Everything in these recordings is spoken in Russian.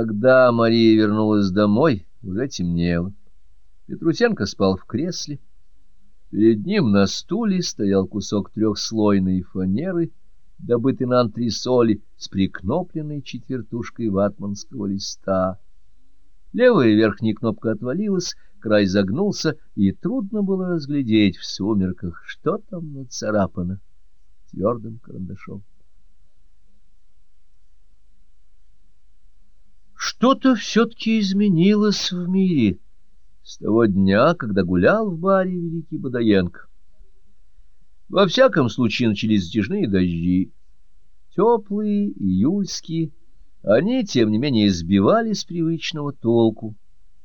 Когда Мария вернулась домой, уже темнело. Петрусенко спал в кресле. Перед ним на стуле стоял кусок трехслойной фанеры, добытый на антресоли, с прикнопленной четвертушкой ватманского листа. Левая верхняя кнопка отвалилась, край загнулся, и трудно было разглядеть в сумерках, что там нацарапано твердым карандашом. Что-то все-таки изменилось в мире с того дня, когда гулял в баре великий Бадаенко. Во всяком случае начались затяжные дожди, теплые, июльские. Они, тем не менее, сбивали с привычного толку,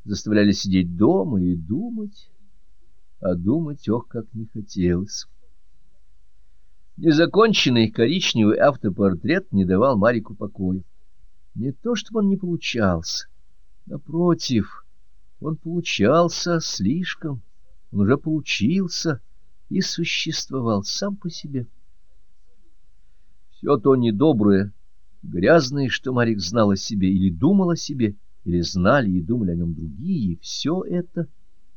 заставляли сидеть дома и думать, а думать, ох, как не хотелось. Незаконченный коричневый автопортрет не давал Марику покоя. Не то, чтобы он не получался. Напротив, он получался слишком. Он уже получился и существовал сам по себе. Все то недоброе, грязное, что Марик знал о себе или думал о себе, или знали и думали о нем другие, все это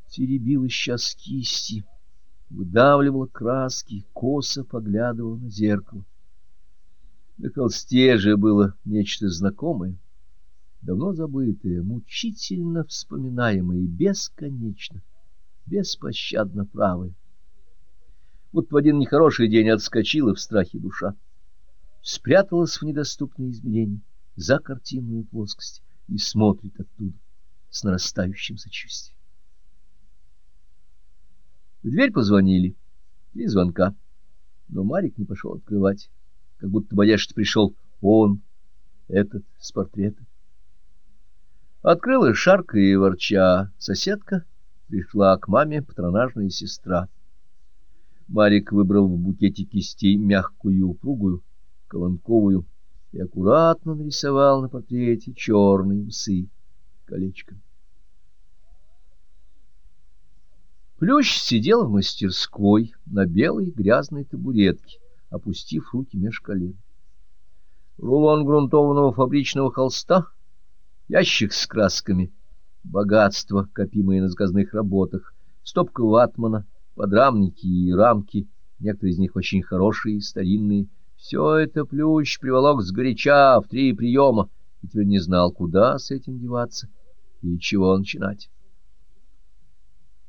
теребило сейчас кисти, выдавливало краски, косо поглядывало на зеркало. На холсте же было нечто знакомое, давно забытое, мучительно вспоминаемое и бесконечно, беспощадно правое. Вот в один нехороший день отскочила в страхе душа, спряталась в недоступные измерения за картинную плоскость и смотрит оттуда с нарастающим сочувствием. В дверь позвонили, три звонка, но Марик не пошел открывать как будто боясь, что пришел он, этот, с портрета. Открыла шарка и ворча соседка, пришла к маме патронажная сестра. Марик выбрал в букете кистей мягкую, упругую, колонковую, и аккуратно нарисовал на портрете черные усы колечком. Плющ сидел в мастерской на белой грязной табуретке опустив руки меж колен. Рулон грунтованного фабричного холста, ящик с красками, богатство, копимое на заказных работах, стопка ватмана, подрамники и рамки, некоторые из них очень хорошие, старинные. Все это Плющ приволок сгоряча в три приема, и теперь не знал, куда с этим деваться и чего начинать.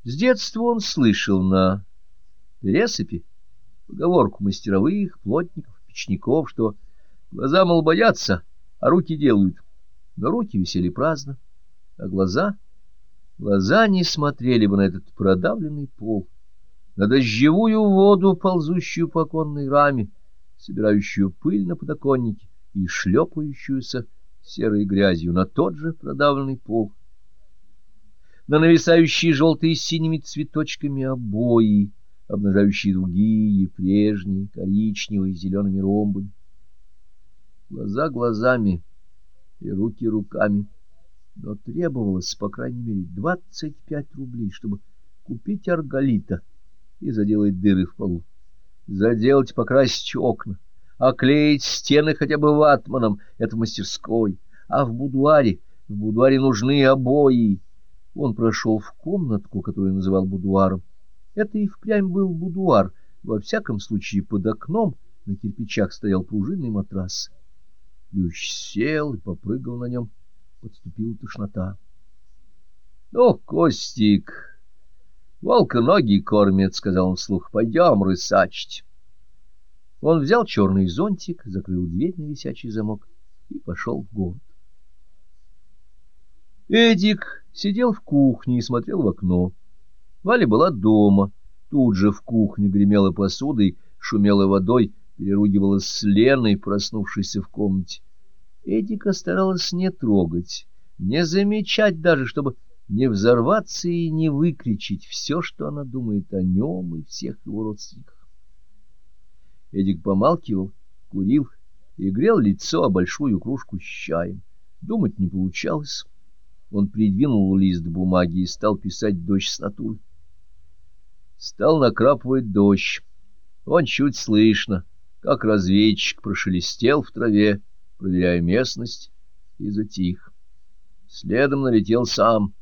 С детства он слышал на пересыпи поговорку мастеровых, плотников, печников, что глаза, мол, боятся, а руки делают. Но руки висели праздно, а глаза... Глаза не смотрели бы на этот продавленный пол, на дождевую воду, ползущую по оконной раме, собирающую пыль на подоконнике и шлепающуюся серой грязью на тот же продавленный пол, на нависающие желтые с синими цветочками обои, обнажающие другие, прежние, коричневые, зелеными ромбами. Глаза глазами и руки руками. Но требовалось, по крайней мере, двадцать пять рублей, чтобы купить арголита и заделать дыры в полу, заделать, покрасить окна, оклеить стены хотя бы ватманом, это в мастерской, а в будуаре, в будуаре нужны обои. Он прошел в комнатку, которую называл будуаром, это и впрямь был будуар. Во всяком случае, под окном на кирпичах стоял пружинный матрас. Плющ сел и попрыгал на нем. Подступила тошнота. — Ну, Костик, волка ноги кормят, — сказал он вслух. — Пойдем рысачить. Он взял черный зонтик, закрыл дверь на висячий замок и пошел в город. Эдик сидел в кухне и смотрел в окно. Валя была дома. Тут же в кухне гремела посудой, шумела водой, переругивалась с Леной, проснувшейся в комнате. Эдика старалась не трогать, не замечать даже, чтобы не взорваться и не выкричить все, что она думает о нем и всех его родственниках. Эдик помалкивал, курил и грел лицо о большую кружку с чаем. Думать не получалось. Он придвинул лист бумаги и стал писать дождь с натуры. Стал накрапывать дождь. Он чуть слышно, как разведчик прошелестел в траве, проверяя местность, и затих. Следом налетел сам.